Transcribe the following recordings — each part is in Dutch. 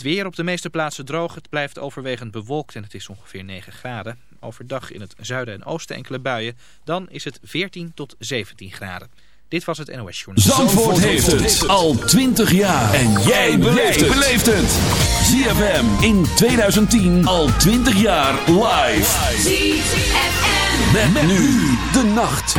Het weer op de meeste plaatsen droog. Het blijft overwegend bewolkt en het is ongeveer 9 graden. Overdag in het zuiden en oosten enkele buien. Dan is het 14 tot 17 graden. Dit was het NOS Journal. Zandvoort, heeft het al 20 jaar. En jij beleeft het. ZFM in 2010 al 20 jaar live. ZFM. Met, nu de nacht.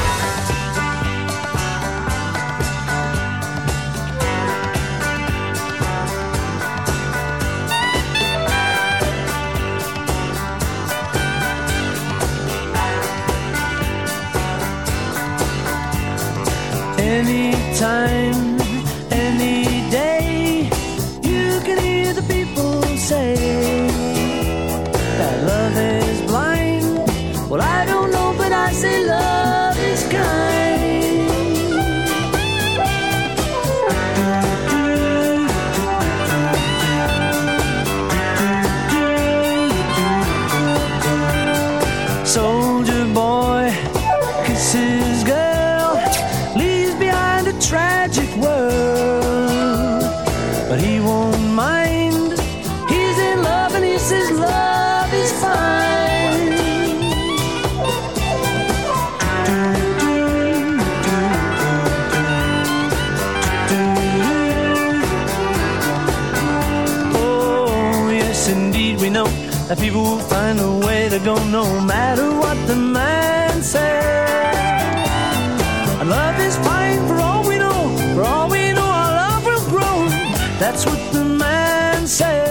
anytime, any day. You can hear the people say that love is blind. Well, I don't know, but I say love. say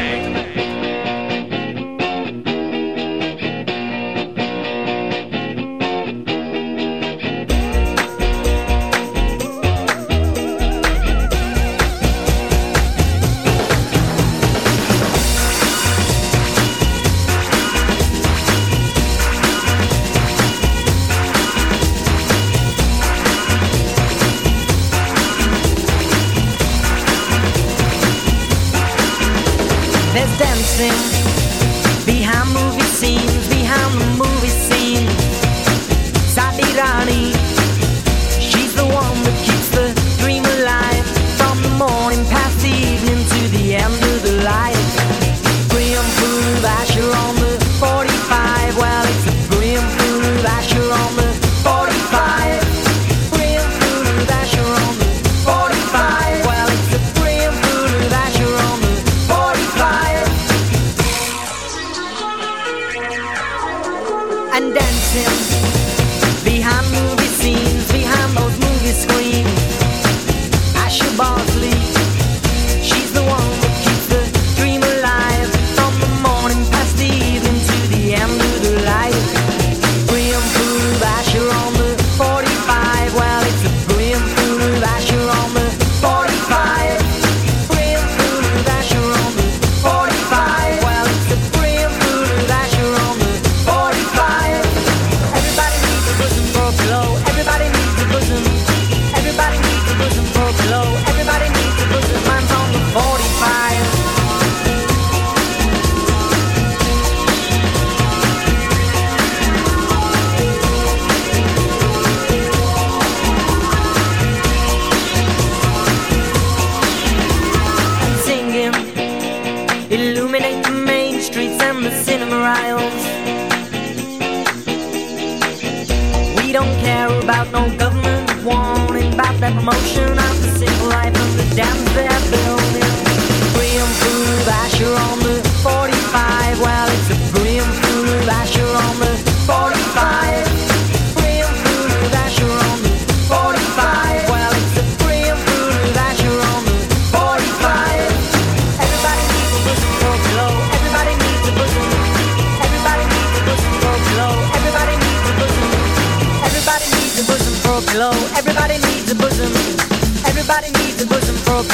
There's dancing. Behind movie scenes, behind the moon.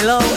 hello.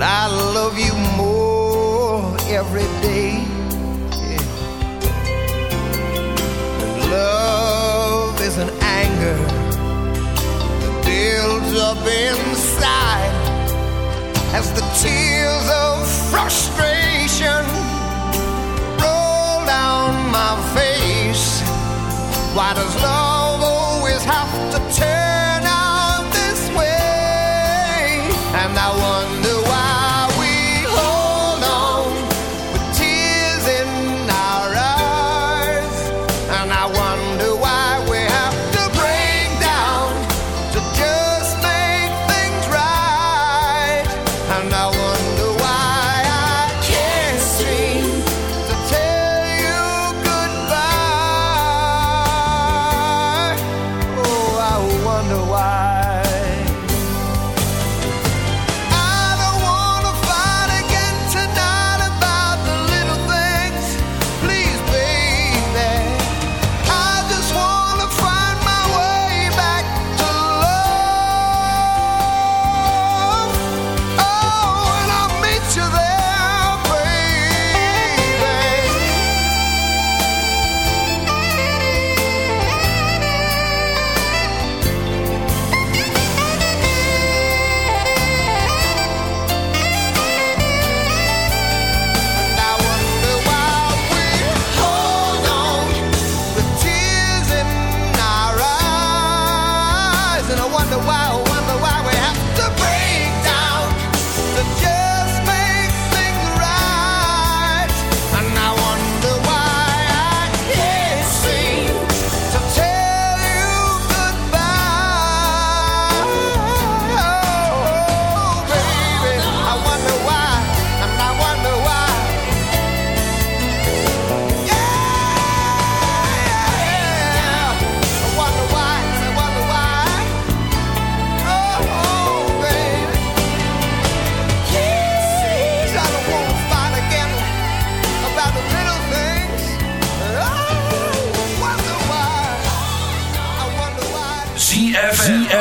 But I love you more every day. Yeah. And love is an anger that builds up inside as the tears of frustration roll down my face. Why does love always have to turn?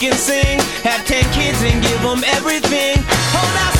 can sing. Have ten kids and give them everything. Hold out.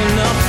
enough.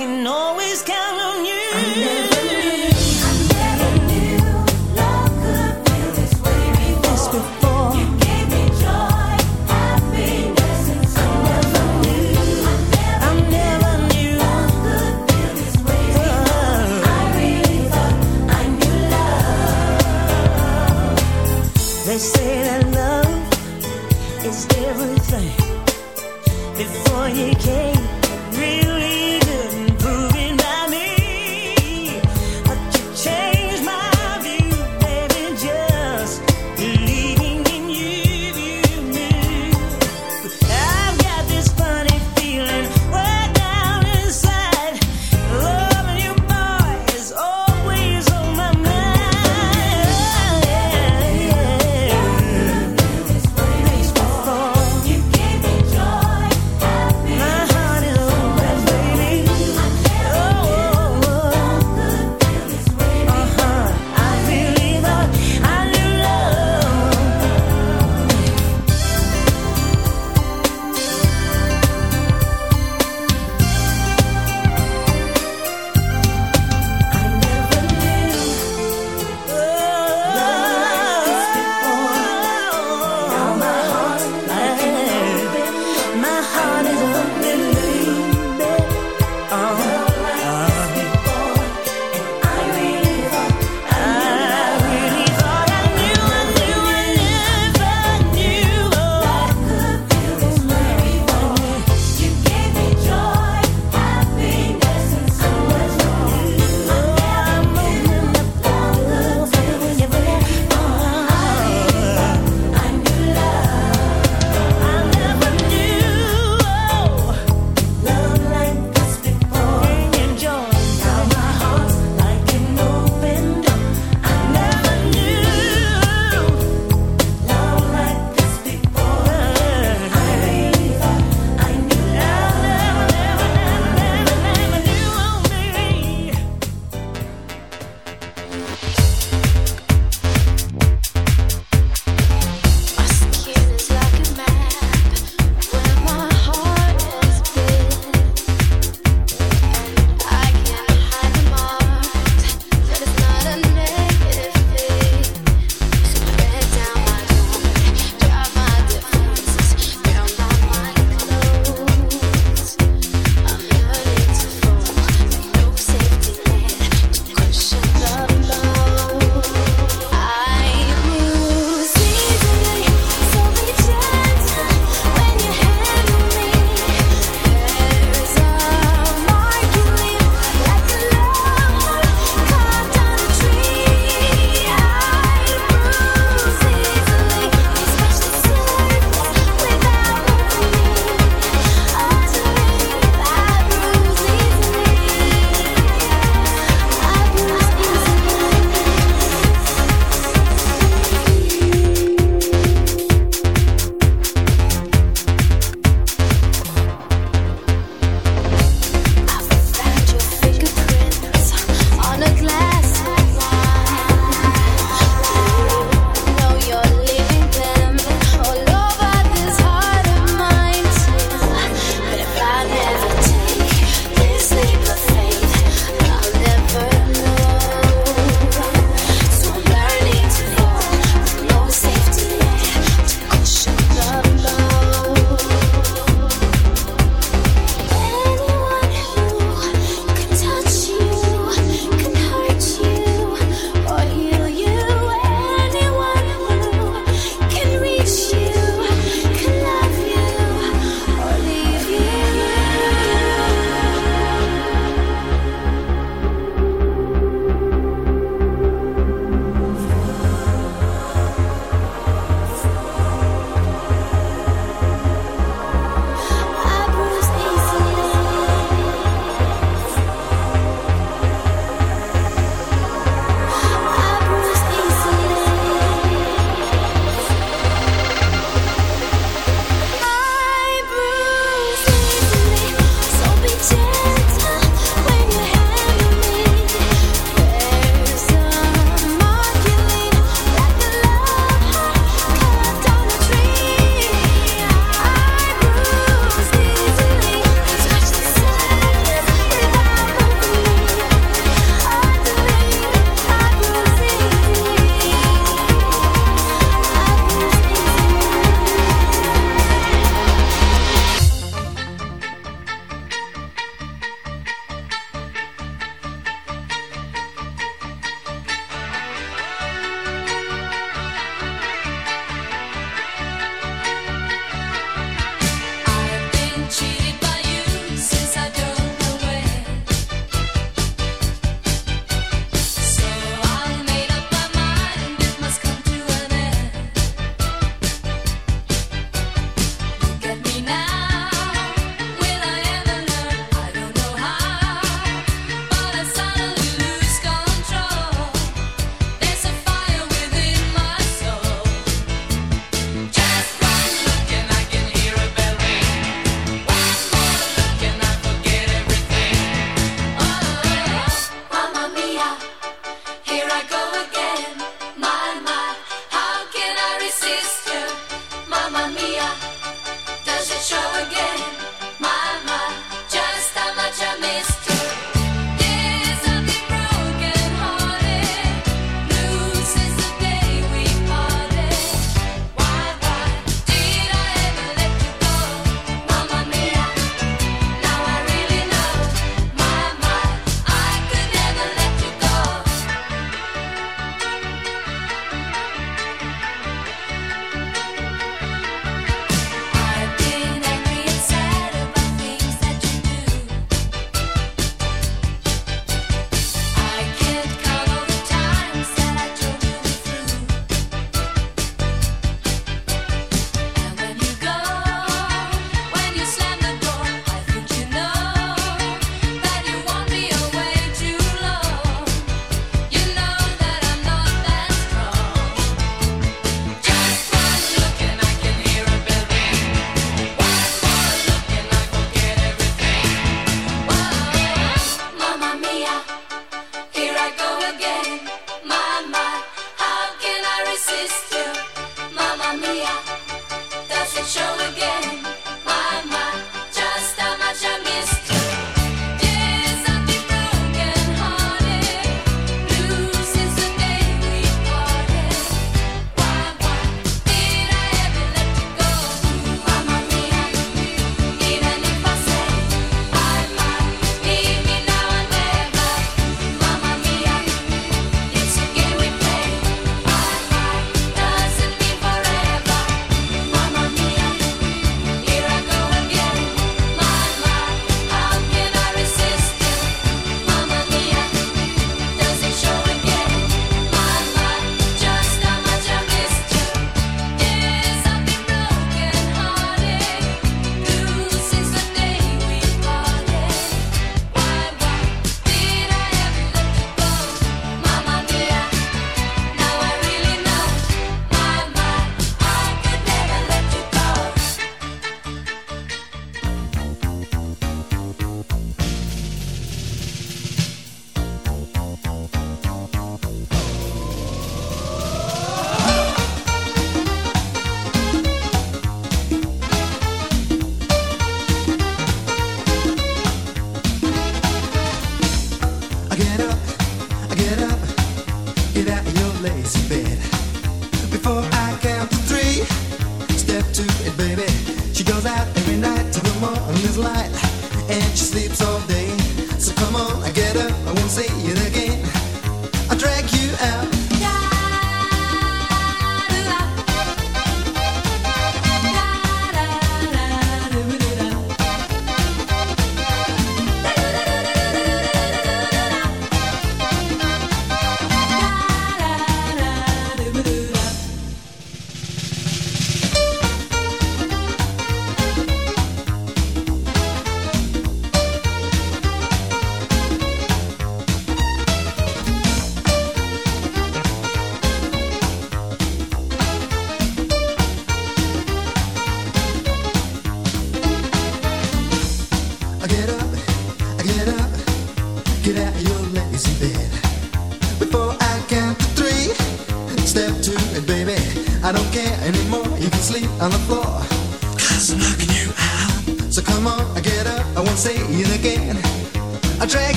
can no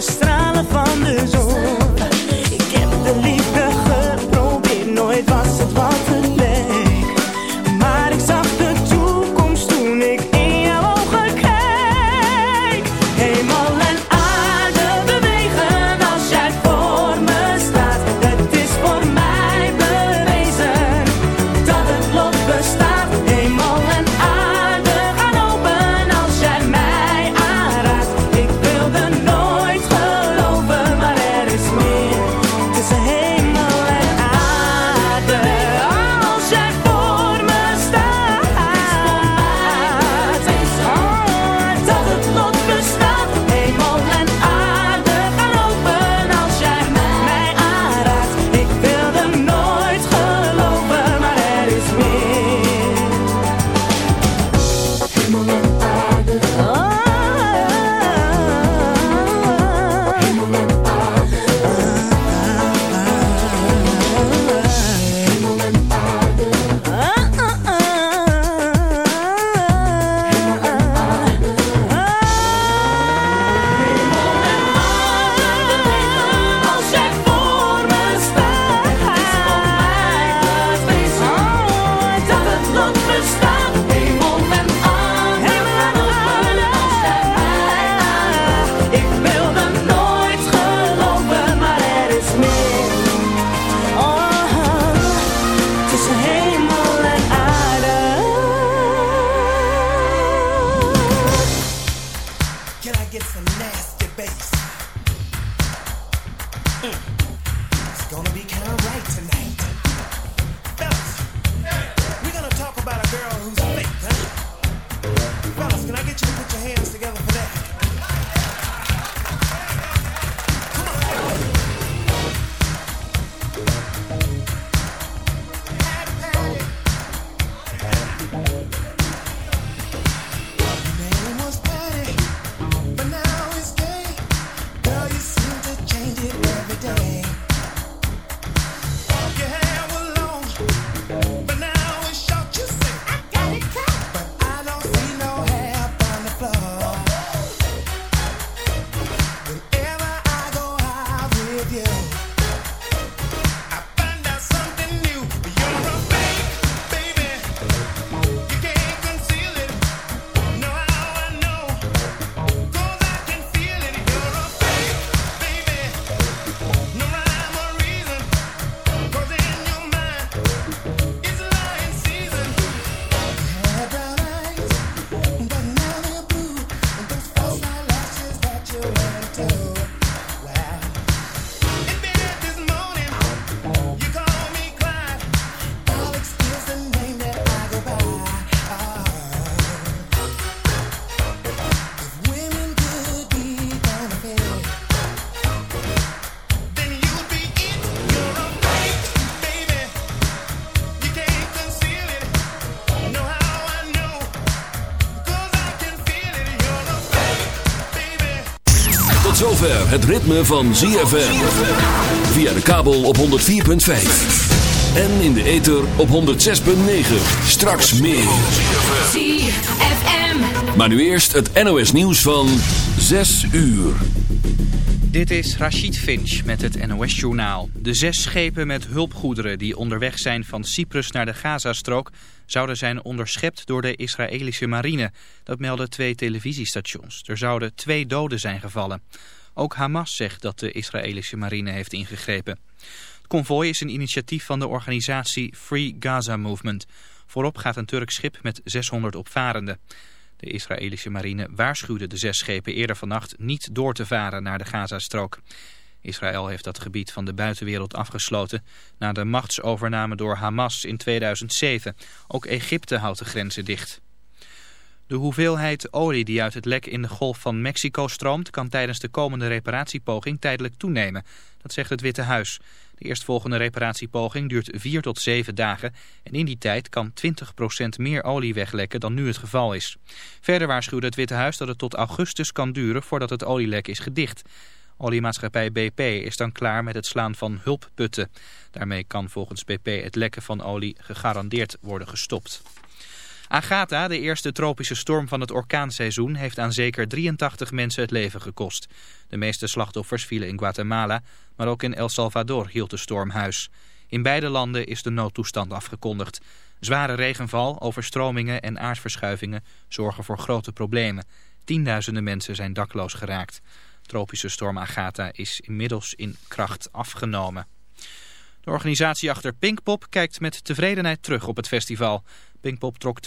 nuestra het ritme van ZFM. Via de kabel op 104.5. En in de ether op 106.9. Straks meer. ZFM. Maar nu eerst het NOS nieuws van 6 uur. Dit is Rachid Finch met het NOS-journaal. De zes schepen met hulpgoederen die onderweg zijn van Cyprus naar de Gazastrook... zouden zijn onderschept door de Israëlische marine. Dat melden twee televisiestations. Er zouden twee doden zijn gevallen. Ook Hamas zegt dat de Israëlische marine heeft ingegrepen. Het konvooi is een initiatief van de organisatie Free Gaza Movement. Voorop gaat een Turks schip met 600 opvarenden. De Israëlische marine waarschuwde de zes schepen eerder vannacht niet door te varen naar de Gazastrook. Israël heeft dat gebied van de buitenwereld afgesloten na de machtsovername door Hamas in 2007. Ook Egypte houdt de grenzen dicht. De hoeveelheid olie die uit het lek in de Golf van Mexico stroomt... kan tijdens de komende reparatiepoging tijdelijk toenemen. Dat zegt het Witte Huis. De eerstvolgende reparatiepoging duurt 4 tot 7 dagen... en in die tijd kan 20% meer olie weglekken dan nu het geval is. Verder waarschuwde het Witte Huis dat het tot augustus kan duren... voordat het olielek is gedicht. Oliemaatschappij BP is dan klaar met het slaan van hulpputten. Daarmee kan volgens BP het lekken van olie gegarandeerd worden gestopt. Agatha, de eerste tropische storm van het orkaanseizoen, heeft aan zeker 83 mensen het leven gekost. De meeste slachtoffers vielen in Guatemala, maar ook in El Salvador hield de storm huis. In beide landen is de noodtoestand afgekondigd. Zware regenval, overstromingen en aardverschuivingen zorgen voor grote problemen. Tienduizenden mensen zijn dakloos geraakt. Tropische storm Agatha is inmiddels in kracht afgenomen. De organisatie achter Pinkpop kijkt met tevredenheid terug op het festival. Pinkpop trok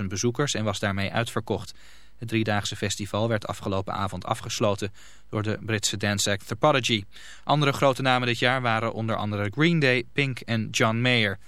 72.000 bezoekers en was daarmee uitverkocht. Het driedaagse festival werd afgelopen avond afgesloten door de Britse dance act The. Andere grote namen dit jaar waren onder andere Green Day, Pink en John Mayer.